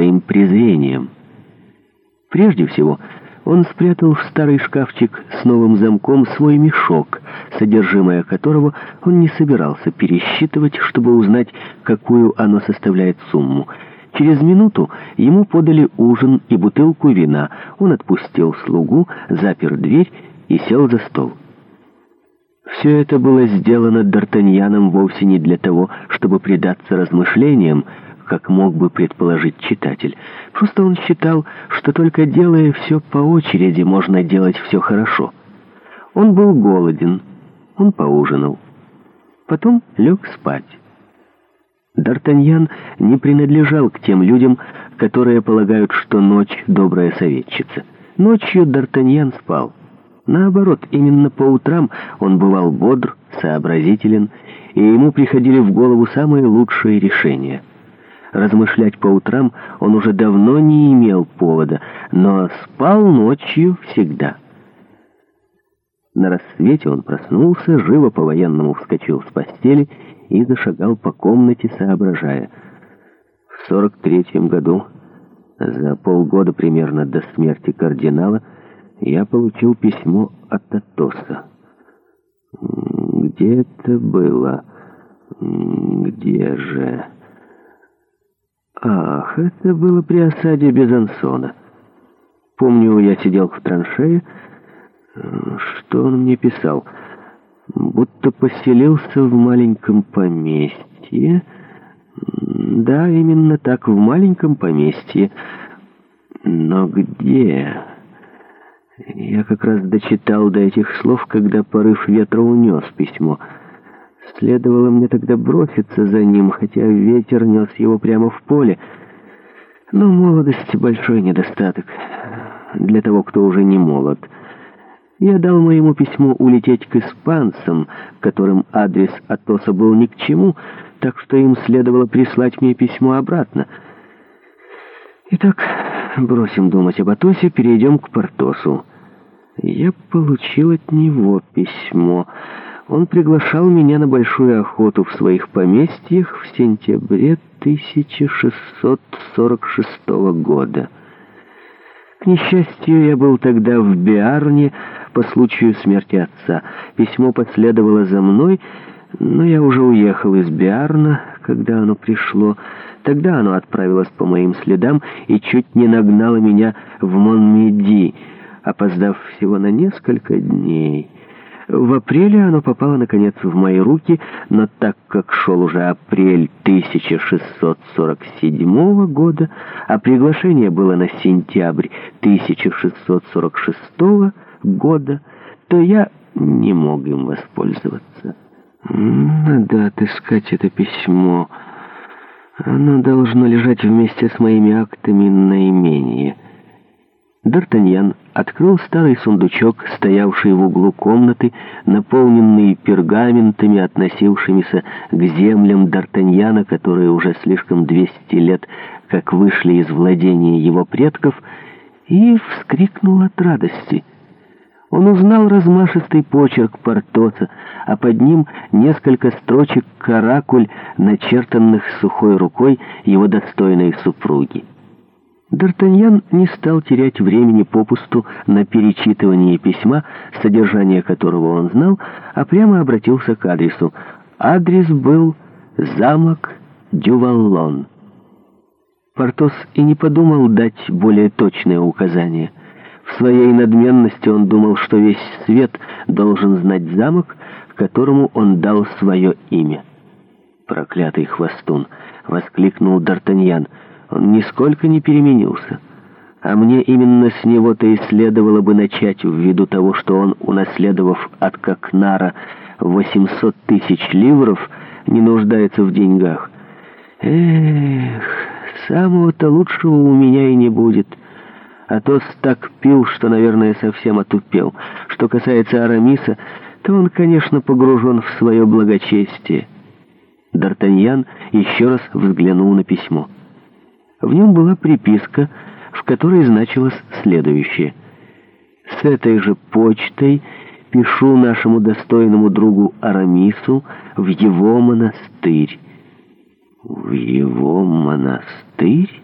своим презрением. Прежде всего, он спрятал в старый шкафчик с новым замком свой мешок, содержимое которого он не собирался пересчитывать, чтобы узнать, какую оно составляет сумму. Через минуту ему подали ужин и бутылку вина. Он отпустил слугу, запер дверь и сел за стол. Все это было сделано Д'Артаньяном вовсе не для того, чтобы предаться размышлениям, как мог бы предположить читатель. Просто он считал, что только делая все по очереди, можно делать все хорошо. Он был голоден, он поужинал. Потом лег спать. Д'Артаньян не принадлежал к тем людям, которые полагают, что ночь — добрая советчица. Ночью Д'Артаньян спал. Наоборот, именно по утрам он бывал бодр, сообразителен, и ему приходили в голову самые лучшие решения — Размышлять по утрам он уже давно не имел повода, но спал ночью всегда. На рассвете он проснулся, живо по-военному вскочил с постели и зашагал по комнате, соображая. В сорок третьем году, за полгода примерно до смерти кардинала, я получил письмо от Атоса. Где это было? Где же... Ах, это было при осаде Безансона. Помню, я сидел в траншее. Что он мне писал? Будто поселился в маленьком поместье. Да, именно так, в маленьком поместье. Но где? Я как раз дочитал до этих слов, когда порыв ветра унес письмо. «Письмо». Следовало мне тогда броситься за ним, хотя ветер нес его прямо в поле. Но молодость — большой недостаток для того, кто уже не молод. Я дал моему письму улететь к испанцам, которым адрес Атоса был ни к чему, так что им следовало прислать мне письмо обратно. Итак, бросим думать об Атосе, перейдем к Портосу. Я получил от него письмо... Он приглашал меня на большую охоту в своих поместьях в сентябре 1646 года. К несчастью, я был тогда в Биарне по случаю смерти отца. Письмо последовало за мной, но я уже уехал из Биарна, когда оно пришло. Тогда оно отправилось по моим следам и чуть не нагнало меня в Монмеди, опоздав всего на несколько дней». В апреле оно попало, наконец, в мои руки, но так как шел уже апрель 1647 года, а приглашение было на сентябрь 1646 года, то я не мог им воспользоваться. Надо отыскать это письмо. Оно должно лежать вместе с моими актами наименее. Д'Артаньян открыл старый сундучок, стоявший в углу комнаты, наполненный пергаментами, относившимися к землям Д'Артаньяна, которые уже слишком 200 лет как вышли из владения его предков, и вскрикнул от радости. Он узнал размашистый почерк Портоса, а под ним несколько строчек каракуль, начертанных сухой рукой его достойной супруги. Д'Артаньян не стал терять времени попусту на перечитывание письма, содержание которого он знал, а прямо обратился к адресу. Адрес был «Замок Дюваллон». Портос и не подумал дать более точное указание. В своей надменности он думал, что весь свет должен знать замок, которому он дал свое имя. «Проклятый хвостун!» — воскликнул Д'Артаньян — он нисколько не переменился. А мне именно с него-то и следовало бы начать, ввиду того, что он, унаследовав от Кокнара 800 тысяч ливров, не нуждается в деньгах. Эх, самого-то лучшего у меня и не будет. А то так пил, что, наверное, совсем отупел. Что касается Арамиса, то он, конечно, погружен в свое благочестие. Д'Артаньян еще раз взглянул на письмо. В нем была приписка, в которой значилось следующее. «С этой же почтой пишу нашему достойному другу Арамису в его монастырь». «В его монастырь?»